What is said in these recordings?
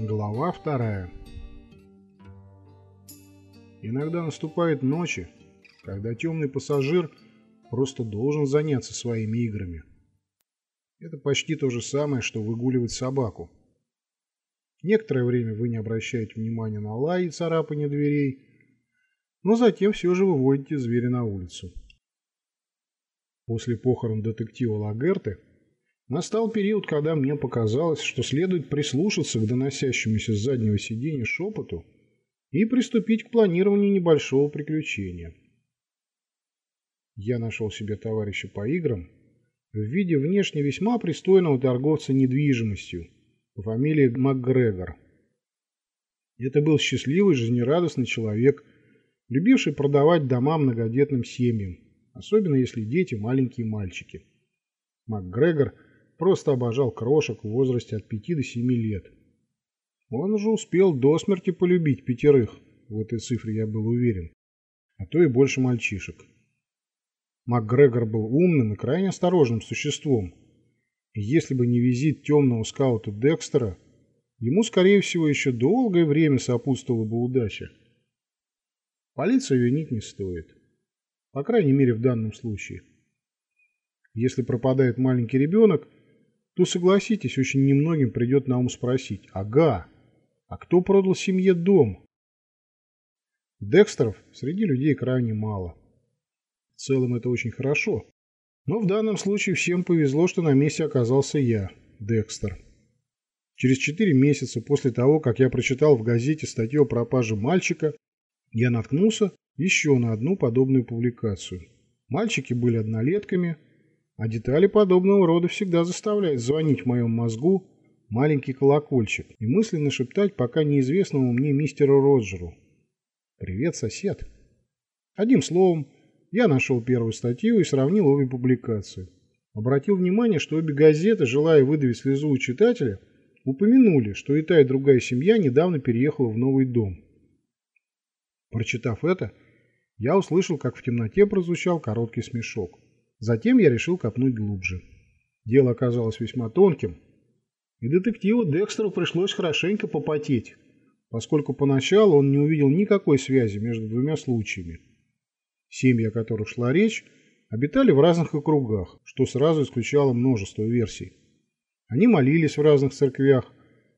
Глава вторая. Иногда наступает ночи, когда темный пассажир просто должен заняться своими играми. Это почти то же самое, что выгуливать собаку. Некоторое время вы не обращаете внимания на лай и царапание дверей, но затем все же выводите зверя на улицу. После похорон детектива Лагерты Настал период, когда мне показалось, что следует прислушаться к доносящемуся с заднего сиденья шепоту и приступить к планированию небольшого приключения. Я нашел себе товарища по играм в виде внешне весьма пристойного торговца недвижимостью по фамилии МакГрегор. Это был счастливый, жизнерадостный человек, любивший продавать дома многодетным семьям, особенно если дети маленькие мальчики. МакГрегор – просто обожал крошек в возрасте от 5 до 7 лет. Он уже успел до смерти полюбить пятерых, в этой цифре я был уверен, а то и больше мальчишек. МакГрегор был умным и крайне осторожным существом, и если бы не визит темного скаута Декстера, ему, скорее всего, еще долгое время сопутствовала бы удача. Полицию винить не стоит. По крайней мере, в данном случае. Если пропадает маленький ребенок – то, согласитесь, очень немногим придет на ум спросить, ага, а кто продал семье дом? Декстеров среди людей крайне мало. В целом это очень хорошо. Но в данном случае всем повезло, что на месте оказался я, Декстер. Через четыре месяца после того, как я прочитал в газете статью о пропаже мальчика, я наткнулся еще на одну подобную публикацию. Мальчики были однолетками – а детали подобного рода всегда заставляют звонить в моем мозгу маленький колокольчик и мысленно шептать пока неизвестному мне мистеру Роджеру. «Привет, сосед!» Одним словом, я нашел первую статью и сравнил обе публикации. Обратил внимание, что обе газеты, желая выдавить слезу у читателя, упомянули, что и та, и другая семья недавно переехала в новый дом. Прочитав это, я услышал, как в темноте прозвучал короткий смешок. Затем я решил копнуть глубже. Дело оказалось весьма тонким, и детективу Декстеру пришлось хорошенько попотеть, поскольку поначалу он не увидел никакой связи между двумя случаями. Семьи, о которых шла речь, обитали в разных округах, что сразу исключало множество версий. Они молились в разных церквях,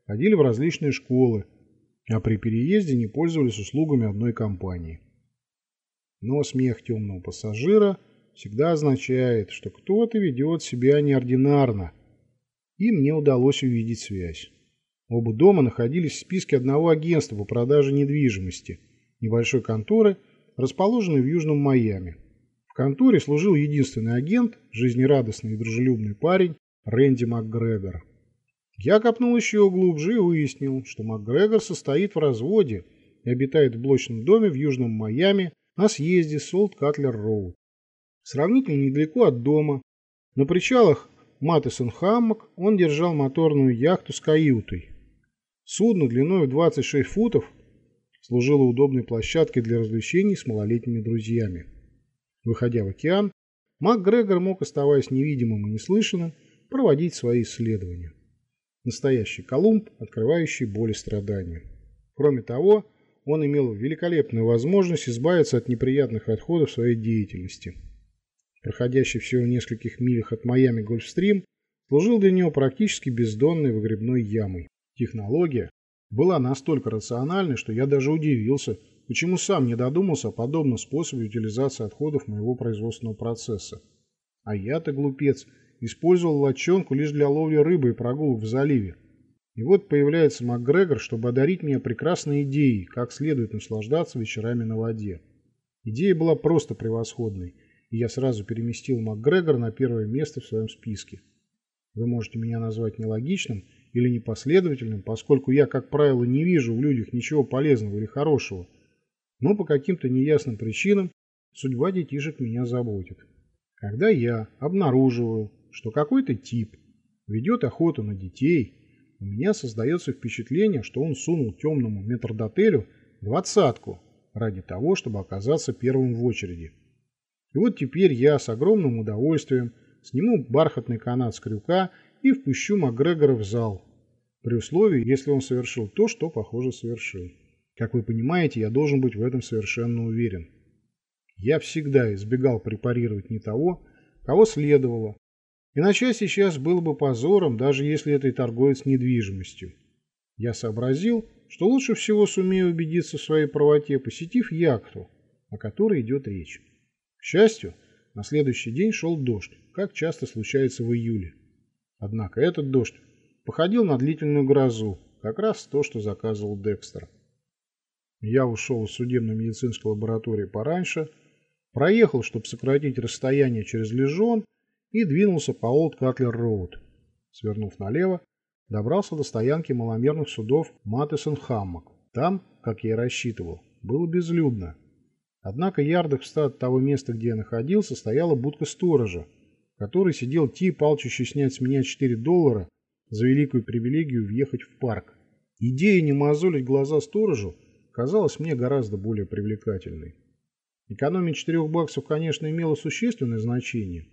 ходили в различные школы, а при переезде не пользовались услугами одной компании. Но смех темного пассажира – всегда означает, что кто-то ведет себя неординарно. И мне удалось увидеть связь. Оба дома находились в списке одного агентства по продаже недвижимости, небольшой конторы, расположенной в Южном Майами. В конторе служил единственный агент, жизнерадостный и дружелюбный парень Рэнди МакГрегор. Я копнул еще глубже и выяснил, что МакГрегор состоит в разводе и обитает в блочном доме в Южном Майами на съезде Солт Катлер Роуд. Сравнительно недалеко от дома, на причалах Маттесон Хаммок он держал моторную яхту с каютой. Судно длиной в 26 футов служило удобной площадкой для развлечений с малолетними друзьями. Выходя в океан, МакГрегор мог, оставаясь невидимым и неслышанным, проводить свои исследования. Настоящий Колумб, открывающий боль и страдания. Кроме того, он имел великолепную возможность избавиться от неприятных отходов своей деятельности – проходящий всего в нескольких милях от Майами Гольфстрим, служил для него практически бездонной выгребной ямой. Технология была настолько рациональной, что я даже удивился, почему сам не додумался о подобном способе утилизации отходов моего производственного процесса. А я-то, глупец, использовал лодчонку лишь для ловли рыбы и прогулок в заливе. И вот появляется МакГрегор, чтобы одарить меня прекрасной идеей, как следует наслаждаться вечерами на воде. Идея была просто превосходной – и я сразу переместил МакГрегор на первое место в своем списке. Вы можете меня назвать нелогичным или непоследовательным, поскольку я, как правило, не вижу в людях ничего полезного или хорошего, но по каким-то неясным причинам судьба детишек меня заботит. Когда я обнаруживаю, что какой-то тип ведет охоту на детей, у меня создается впечатление, что он сунул темному метрдотелю двадцатку ради того, чтобы оказаться первым в очереди. И вот теперь я с огромным удовольствием сниму бархатный канат с крюка и впущу Макгрегора в зал. При условии, если он совершил то, что, похоже, совершил. Как вы понимаете, я должен быть в этом совершенно уверен. Я всегда избегал препарировать не того, кого следовало. Иначе сейчас было бы позором, даже если это и торговец недвижимостью. Я сообразил, что лучше всего сумею убедиться в своей правоте, посетив яхту, о которой идет речь. К счастью, на следующий день шел дождь, как часто случается в июле. Однако этот дождь походил на длительную грозу, как раз то, что заказывал Декстер. Я ушел из судебно-медицинской лаборатории пораньше, проехал, чтобы сократить расстояние через Лежон, и двинулся по Олд Катлер Роуд. Свернув налево, добрался до стоянки маломерных судов Маттесон Хаммок. Там, как я и рассчитывал, было безлюдно. Однако ярдах в ста от того места, где я находился, стояла будка сторожа, который сидел тип, алчущий снять с меня 4 доллара за великую привилегию въехать в парк. Идея не мозолить глаза сторожу казалась мне гораздо более привлекательной. Экономия 4 баксов, конечно, имела существенное значение,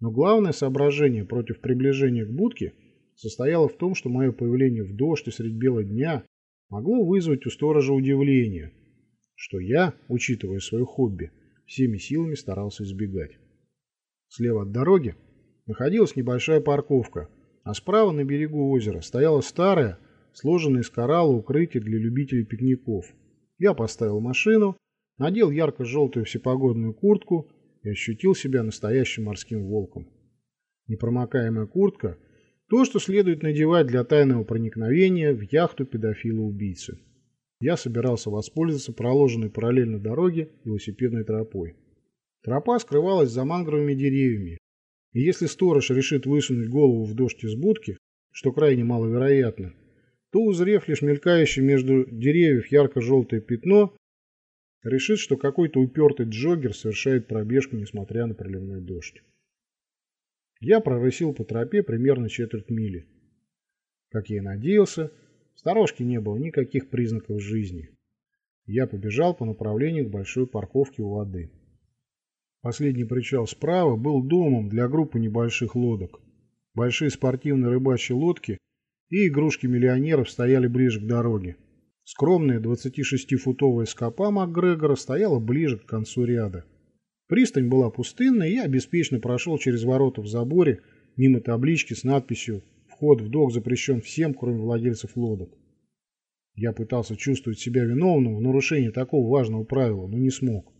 но главное соображение против приближения к будке состояло в том, что мое появление в дождь и средь бела дня могло вызвать у сторожа удивление, что я, учитывая свое хобби, всеми силами старался избегать. Слева от дороги находилась небольшая парковка, а справа на берегу озера стояла старая, сложенная из коралла укрытие для любителей пикников. Я поставил машину, надел ярко-желтую всепогодную куртку и ощутил себя настоящим морским волком. Непромокаемая куртка – то, что следует надевать для тайного проникновения в яхту педофила-убийцы. Я собирался воспользоваться проложенной параллельно дороге велосипедной тропой. Тропа скрывалась за мангровыми деревьями, и если сторож решит высунуть голову в дождь из будки, что крайне маловероятно, то, узрев лишь мелькающее между деревьев ярко-желтое пятно, решит, что какой-то упертый джоггер совершает пробежку, несмотря на проливной дождь. Я прорысил по тропе примерно четверть мили. Как я и надеялся, сторожке не было никаких признаков жизни. Я побежал по направлению к большой парковке у воды. Последний причал справа был домом для группы небольших лодок. Большие спортивные рыбачьи лодки и игрушки миллионеров стояли ближе к дороге. Скромная 26-футовая скопа МакГрегора стояла ближе к концу ряда. Пристань была пустынной, и я беспечно прошел через ворота в заборе, мимо таблички с надписью «Вход в док запрещен всем, кроме владельцев лодок». Я пытался чувствовать себя виновным в нарушении такого важного правила, но не смог.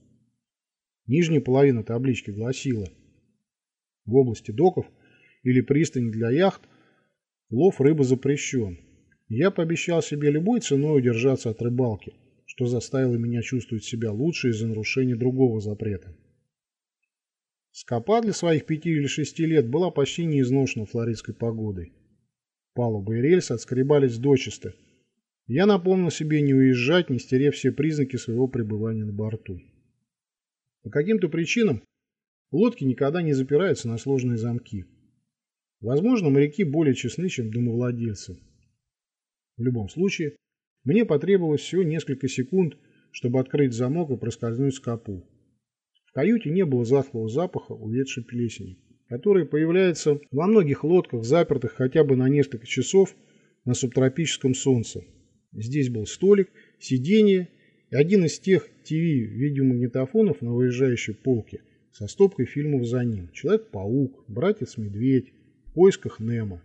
Нижняя половина таблички гласила «В области доков или пристани для яхт лов рыбы запрещен». Я пообещал себе любой ценой удержаться от рыбалки, что заставило меня чувствовать себя лучше из-за нарушения другого запрета. Скопа для своих пяти или шести лет была почти неизношена флоридской погодой. Палубы и рельсы отскребались дочисто. Я напомнил себе не уезжать, не стерев все признаки своего пребывания на борту. По каким-то причинам лодки никогда не запираются на сложные замки. Возможно, моряки более честны, чем домовладельцы. В любом случае, мне потребовалось всего несколько секунд, чтобы открыть замок и проскользнуть скопу. В каюте не было затхлого запаха уведшей плесени, который появляется во многих лодках, запертых хотя бы на несколько часов на субтропическом солнце. Здесь был столик, сиденье и один из тех ТВ-видеомагнитофонов на выезжающей полке со стопкой фильмов за ним. Человек-паук, Братец-медведь, в поисках Немо.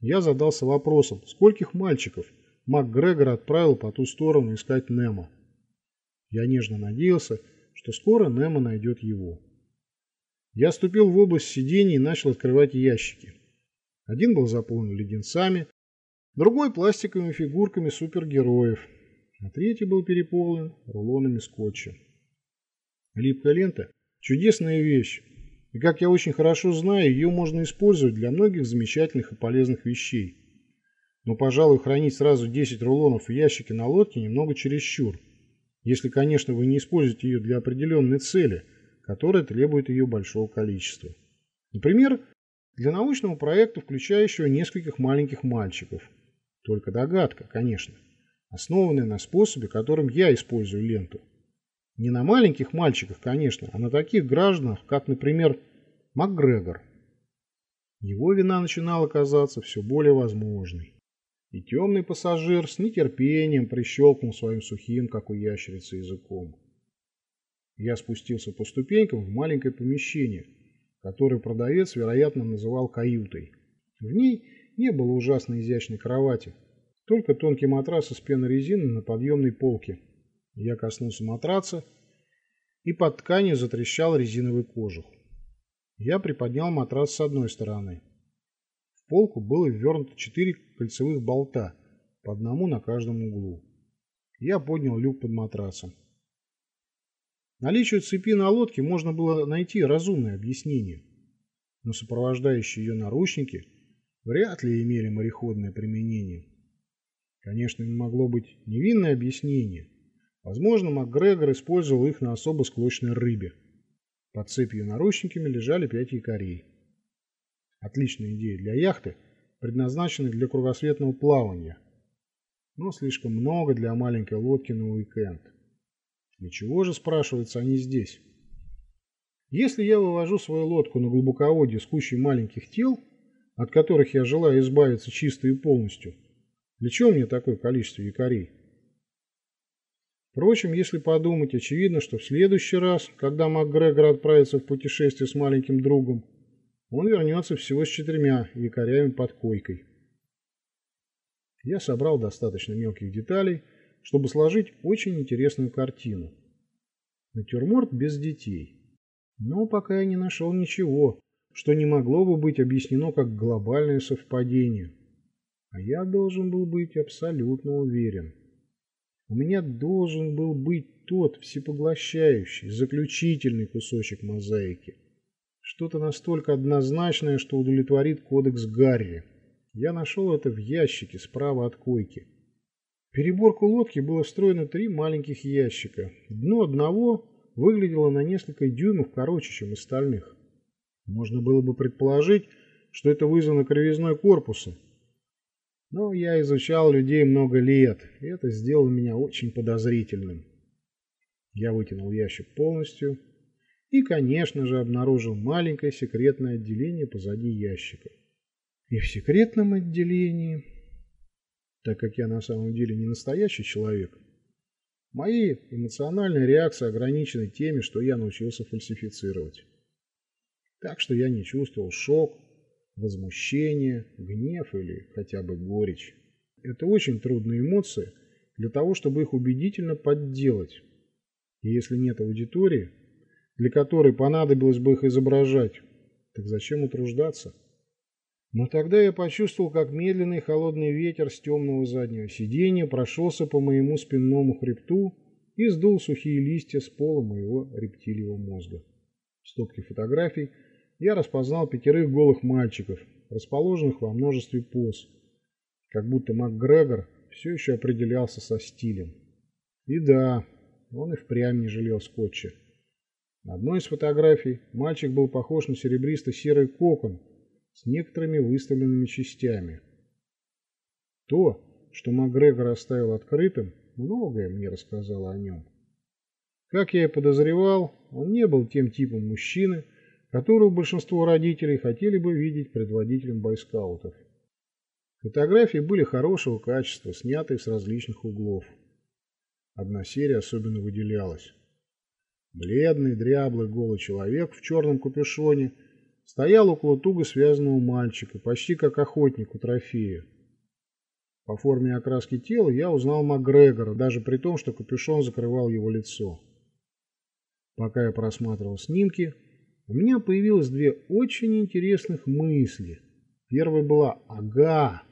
Я задался вопросом, скольких мальчиков МакГрегор отправил по ту сторону искать Немо. Я нежно надеялся, что скоро Немо найдет его. Я ступил в область сидений и начал открывать ящики. Один был заполнен леденцами, другой пластиковыми фигурками супергероев, а третий был переполнен рулонами скотча. Липкая лента – чудесная вещь, и, как я очень хорошо знаю, ее можно использовать для многих замечательных и полезных вещей. Но, пожалуй, хранить сразу 10 рулонов в ящике на лодке немного чересчур. Если, конечно, вы не используете ее для определенной цели, которая требует ее большого количества. Например, для научного проекта, включающего нескольких маленьких мальчиков. Только догадка, конечно, основанная на способе, которым я использую ленту. Не на маленьких мальчиках, конечно, а на таких гражданах, как, например, МакГрегор. Его вина начинала казаться все более возможной. И темный пассажир с нетерпением прищелкнул своим сухим, как у ящерицы, языком. Я спустился по ступенькам в маленькое помещение, которое продавец, вероятно, называл каютой. В ней не было ужасно изящной кровати, только тонкий матрас из пенорезины на подъемной полке. Я коснулся матраца, и под тканью затрещал резиновый кожух. Я приподнял матрас с одной стороны. В полку было ввернуто четыре кольцевых болта, по одному на каждом углу. Я поднял люк под матрасом. Наличию цепи на лодке можно было найти разумное объяснение, но сопровождающие ее наручники вряд ли имели мореходное применение. Конечно, не могло быть невинное объяснение. Возможно, МакГрегор использовал их на особо склочной рыбе. Под цепью наручниками лежали пять якорей. Отличная идея для яхты, предназначенной для кругосветного плавания, но слишком много для маленькой лодки на уикенд. Для чего же, спрашивается, они здесь? Если я вывожу свою лодку на глубоководье с кучей маленьких тел, от которых я желаю избавиться чисто и полностью, для чего мне такое количество якорей? Впрочем, если подумать, очевидно, что в следующий раз, когда МакГрегор отправится в путешествие с маленьким другом, он вернется всего с четырьмя якорями под койкой. Я собрал достаточно мелких деталей, чтобы сложить очень интересную картину. Натюрморт без детей. Но пока я не нашел ничего, что не могло бы быть объяснено как глобальное совпадение. А я должен был быть абсолютно уверен. У меня должен был быть тот всепоглощающий, заключительный кусочек мозаики. Что-то настолько однозначное, что удовлетворит кодекс Гарри. Я нашел это в ящике справа от койки. Переборку лодки было встроено три маленьких ящика. Дно одного выглядело на несколько дюймов короче, чем остальных. Можно было бы предположить, что это вызвано кривизной корпуса. Но я изучал людей много лет, и это сделало меня очень подозрительным. Я вытянул ящик полностью и, конечно же, обнаружил маленькое секретное отделение позади ящика. И в секретном отделении так как я на самом деле не настоящий человек. Мои эмоциональные реакции ограничены теми, что я научился фальсифицировать. Так что я не чувствовал шок, возмущение, гнев или хотя бы горечь. Это очень трудные эмоции для того, чтобы их убедительно подделать. И если нет аудитории, для которой понадобилось бы их изображать, так зачем утруждаться? Но тогда я почувствовал, как медленный холодный ветер с темного заднего сиденья прошелся по моему спинному хребту и сдул сухие листья с пола моего рептилиевого мозга. В стопке фотографий я распознал пятерых голых мальчиков, расположенных во множестве поз, как будто МакГрегор все еще определялся со стилем. И да, он и впрямь не жалел скотча. На одной из фотографий мальчик был похож на серебристо-серый кокон, с некоторыми выставленными частями. То, что Макгрегор оставил открытым, многое мне рассказало о нем. Как я и подозревал, он не был тем типом мужчины, которого большинство родителей хотели бы видеть предводителем бойскаутов. Фотографии были хорошего качества, снятые с различных углов. Одна серия особенно выделялась. Бледный, дряблый, голый человек в черном капюшоне – стоял около туго связанного мальчика, почти как охотник у трофея. По форме окраски тела я узнал Макгрегора, даже при том, что капюшон закрывал его лицо. Пока я просматривал снимки, у меня появилось две очень интересных мысли. Первая была «Ага»,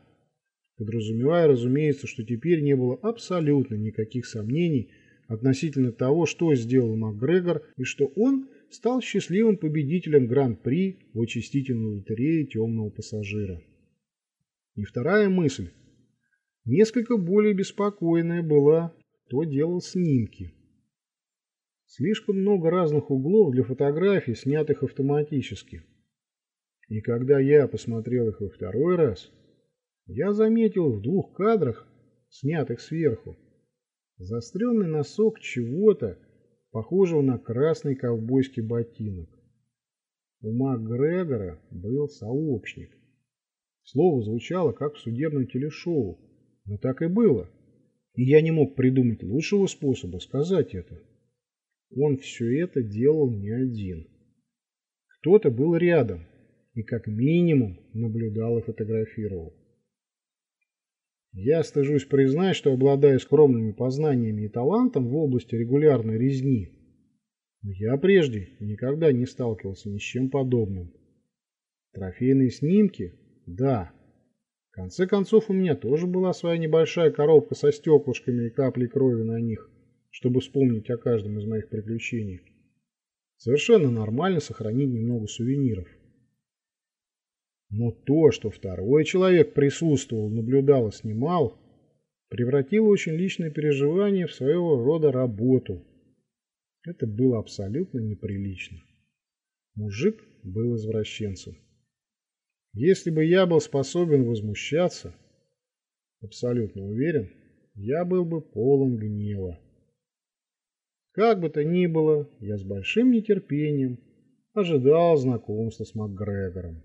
подразумевая, разумеется, что теперь не было абсолютно никаких сомнений относительно того, что сделал Макгрегор и что он – стал счастливым победителем Гран-при в очистительной лотерее темного пассажира. И вторая мысль, несколько более беспокойная была, кто делал снимки. Слишком много разных углов для фотографий, снятых автоматически. И когда я посмотрел их во второй раз, я заметил в двух кадрах, снятых сверху, заостренный носок чего-то, похожего на красный ковбойский ботинок. У МакГрегора был сообщник. Слово звучало, как в судебном телешоу, Но так и было. И я не мог придумать лучшего способа сказать это. Он все это делал не один. Кто-то был рядом и как минимум наблюдал и фотографировал. Я стыжусь признать, что обладаю скромными познаниями и талантом в области регулярной резни. Я прежде никогда не сталкивался ни с чем подобным. Трофейные снимки? Да. В конце концов, у меня тоже была своя небольшая коробка со стеклышками и каплей крови на них, чтобы вспомнить о каждом из моих приключений. Совершенно нормально сохранить немного сувениров. Но то, что второй человек присутствовал, наблюдал и снимал, превратило очень личное переживание в своего рода работу. Это было абсолютно неприлично. Мужик был извращенцем. Если бы я был способен возмущаться, абсолютно уверен, я был бы полон гнева. Как бы то ни было, я с большим нетерпением ожидал знакомства с МакГрегором.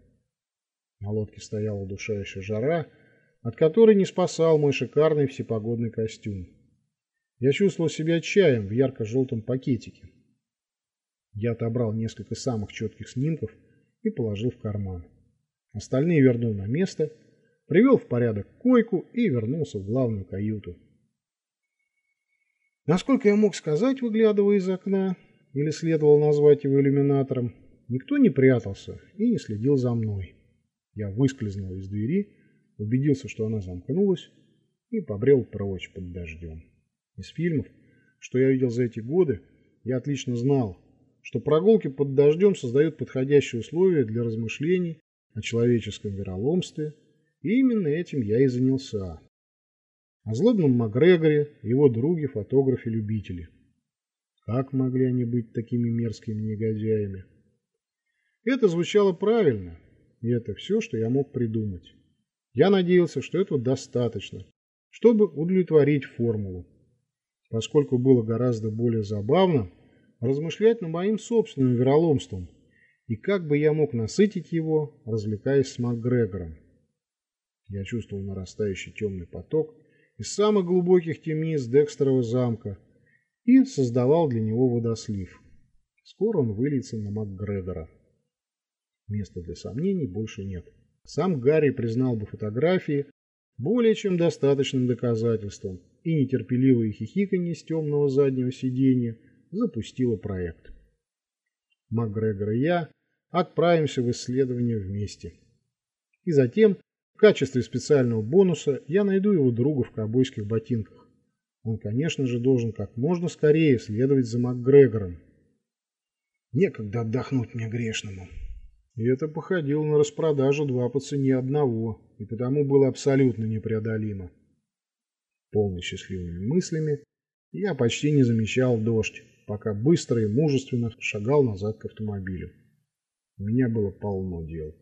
На лодке стояла удушающая жара, от которой не спасал мой шикарный всепогодный костюм. Я чувствовал себя чаем в ярко-желтом пакетике. Я отобрал несколько самых четких снимков и положил в карман. Остальные вернул на место, привел в порядок койку и вернулся в главную каюту. Насколько я мог сказать, выглядывая из окна, или следовало назвать его иллюминатором, никто не прятался и не следил за мной. Я выскользнул из двери, убедился, что она замкнулась, и побрел прочь под дождем. Из фильмов, что я видел за эти годы, я отлично знал, что прогулки под дождем создают подходящие условия для размышлений о человеческом вероломстве, и именно этим я и занялся. О злобном Макгрегоре, его друге, фотографе-любители. Как могли они быть такими мерзкими негодяями? Это звучало правильно, и это все, что я мог придумать. Я надеялся, что этого достаточно, чтобы удовлетворить формулу. Поскольку было гораздо более забавно размышлять над моим собственным вероломством и как бы я мог насытить его, развлекаясь с МакГрегором. Я чувствовал нарастающий темный поток из самых глубоких темниц Декстерова замка и создавал для него водослив. Скоро он выльется на МакГрегора. Места для сомнений больше нет. Сам Гарри признал бы фотографии более чем достаточным доказательством, и нетерпеливое хихиканье с темного заднего сиденья запустило проект. МакГрегор и я отправимся в исследование вместе. И затем, в качестве специального бонуса, я найду его друга в ковбойских ботинках. Он, конечно же, должен как можно скорее следовать за МакГрегором. Некогда отдохнуть мне грешному. И это походило на распродажу два по цене одного, и потому было абсолютно непреодолимо. Полный счастливыми мыслями, я почти не замечал дождь, пока быстро и мужественно шагал назад к автомобилю. У меня было полно дел.